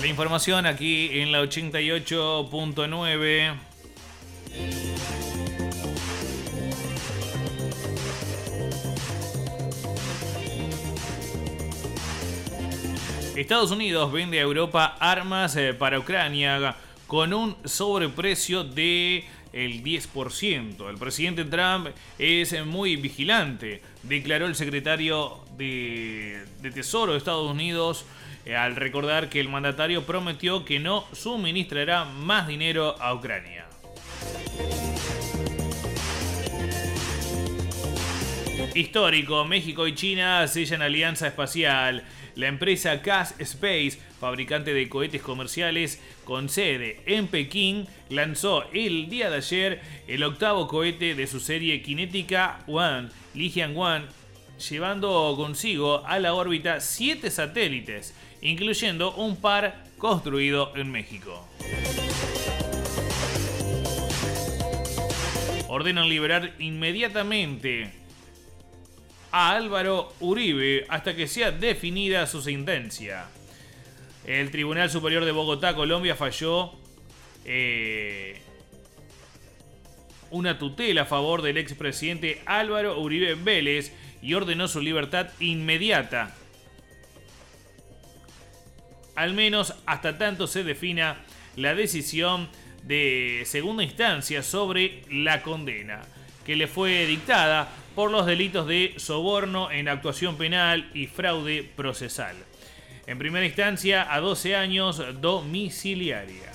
La información aquí en la 88.9. Estados Unidos vende a Europa armas eh, para Ucrania con un sobreprecio de el 10%. El presidente Trump es muy vigilante, declaró el secretario de, Tesoro de Estados Unidos eh, al recordar que el mandatario prometió que no suministrará más dinero a Ucrania. Histórico, México y China sellan alianza espacial. La empresa CAS Space, fabricante de cohetes comerciales con sede en Pekín, lanzó el día de ayer el octavo cohete de su serie Kinetica One, Lijian One, llevando consigo a la órbita siete satélites, incluyendo un par construido en México. Ordenan liberar inmediatamente a Álvaro Uribe hasta que sea definida su sentencia. El Tribunal Superior de Bogotá, Colombia, falló eh, una tutela a favor del expresidente Álvaro Uribe Vélez y ordenó su libertad inmediata. Al menos hasta tanto se defina la decisión de segunda instancia sobre la condena que le fue dictada por los delitos de soborno en actuación penal y fraude procesal. En primera instancia a 12 años domiciliaria.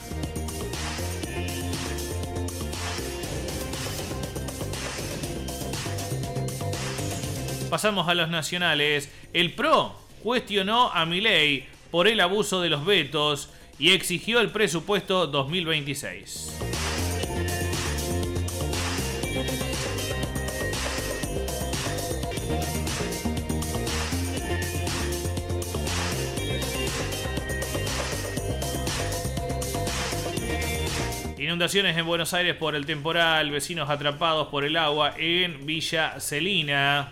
Pasamos a los nacionales. El PRO cuestionó a Milei por el abuso de los vetos y exigió el presupuesto 2026. Inundaciones en Buenos Aires por el temporal, vecinos atrapados por el agua en Villa Celina.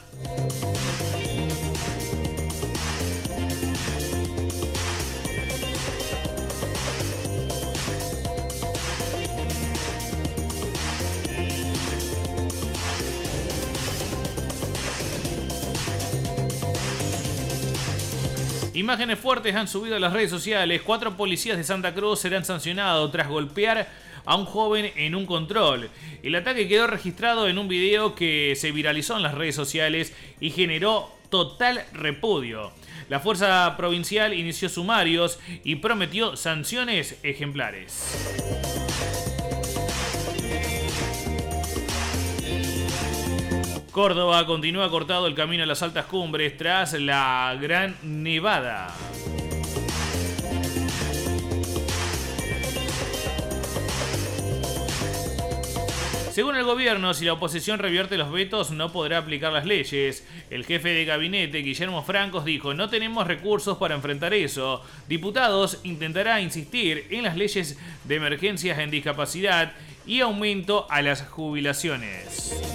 Imágenes fuertes han subido a las redes sociales. Cuatro policías de Santa Cruz serán sancionados tras golpear a un joven en un control. El ataque quedó registrado en un video que se viralizó en las redes sociales y generó total repudio. La Fuerza Provincial inició sumarios y prometió sanciones ejemplares. Córdoba continúa cortado el camino a las altas cumbres tras la gran nevada. Según el gobierno, si la oposición revierte los vetos, no podrá aplicar las leyes. El jefe de gabinete, Guillermo Francos, dijo, no tenemos recursos para enfrentar eso. Diputados intentará insistir en las leyes de emergencias en discapacidad y aumento a las jubilaciones.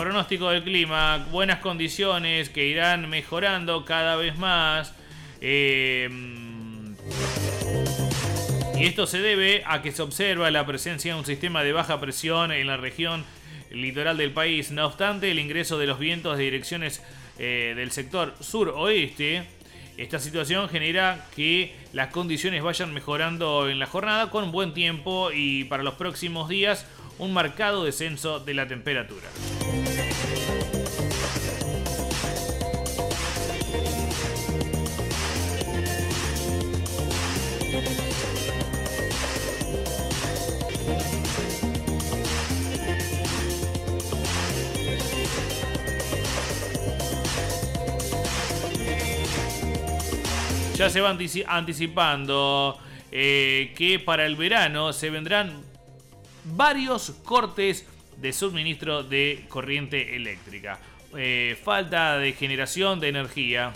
Pronóstico del clima, buenas condiciones que irán mejorando cada vez más. Em, y esto se debe a que se observa la presencia de un sistema de baja presión en la región litoral del país. No obstante, el ingreso de los vientos de direcciones eh, del sector sur-oeste, esta situación genera que las condiciones vayan mejorando en la jornada con buen tiempo y para los próximos días un marcado descenso de la temperatura. Ya se va anticipando eh, que para el verano se vendrán varios cortes de suministro de corriente eléctrica. Eh, falta de generación de energía.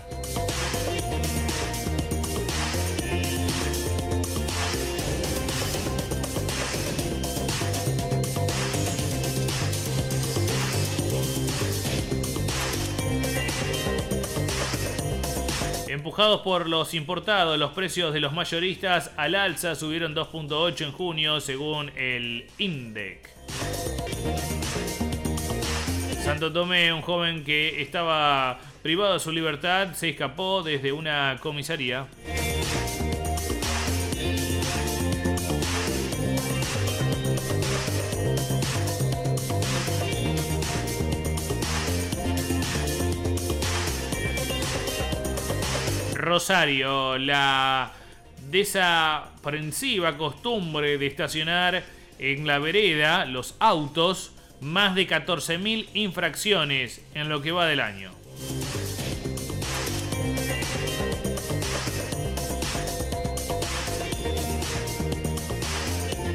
Empujados por los importados, los precios de los mayoristas al alza subieron 2.8 en junio según el INDEC. Santo Tomé, un joven que estaba privado de su libertad, se escapó desde una comisaría. Rosario, la desaprensiva costumbre de estacionar en la vereda los autos, más de 14.000 infracciones en lo que va del año.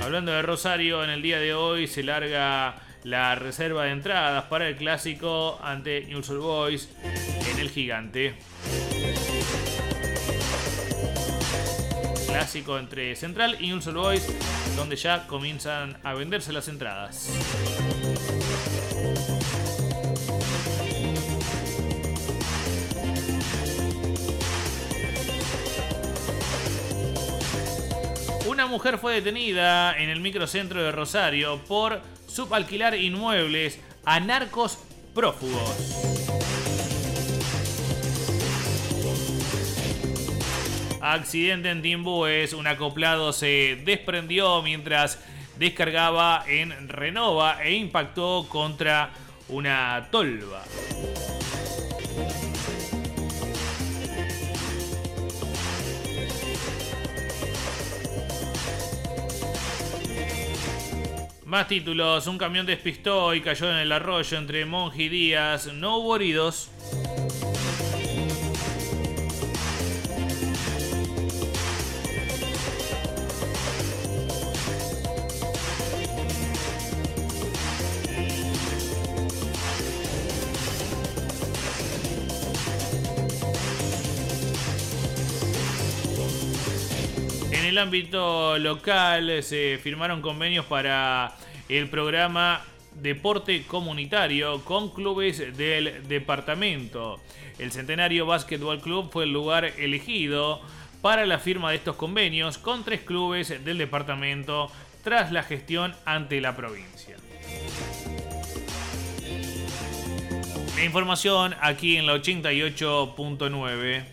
Hablando de Rosario, en el día de hoy se larga la reserva de entradas para el clásico ante News Boys en el Gigante. Clásico entre Central y Ulster Boys, donde ya comienzan a venderse las entradas. Una mujer fue detenida en el microcentro de Rosario por subalquilar inmuebles a narcos prófugos. Accidente en Timbúes, un acoplado se desprendió mientras descargaba en Renova e impactó contra una tolva. Más títulos, un camión despistó y cayó en el arroyo entre Monje y Díaz, no hubo heridos. Ámbito local se firmaron convenios para el programa Deporte Comunitario con clubes del departamento. El Centenario Basketball Club fue el lugar elegido para la firma de estos convenios con tres clubes del departamento tras la gestión ante la provincia. La información aquí en la 88.9.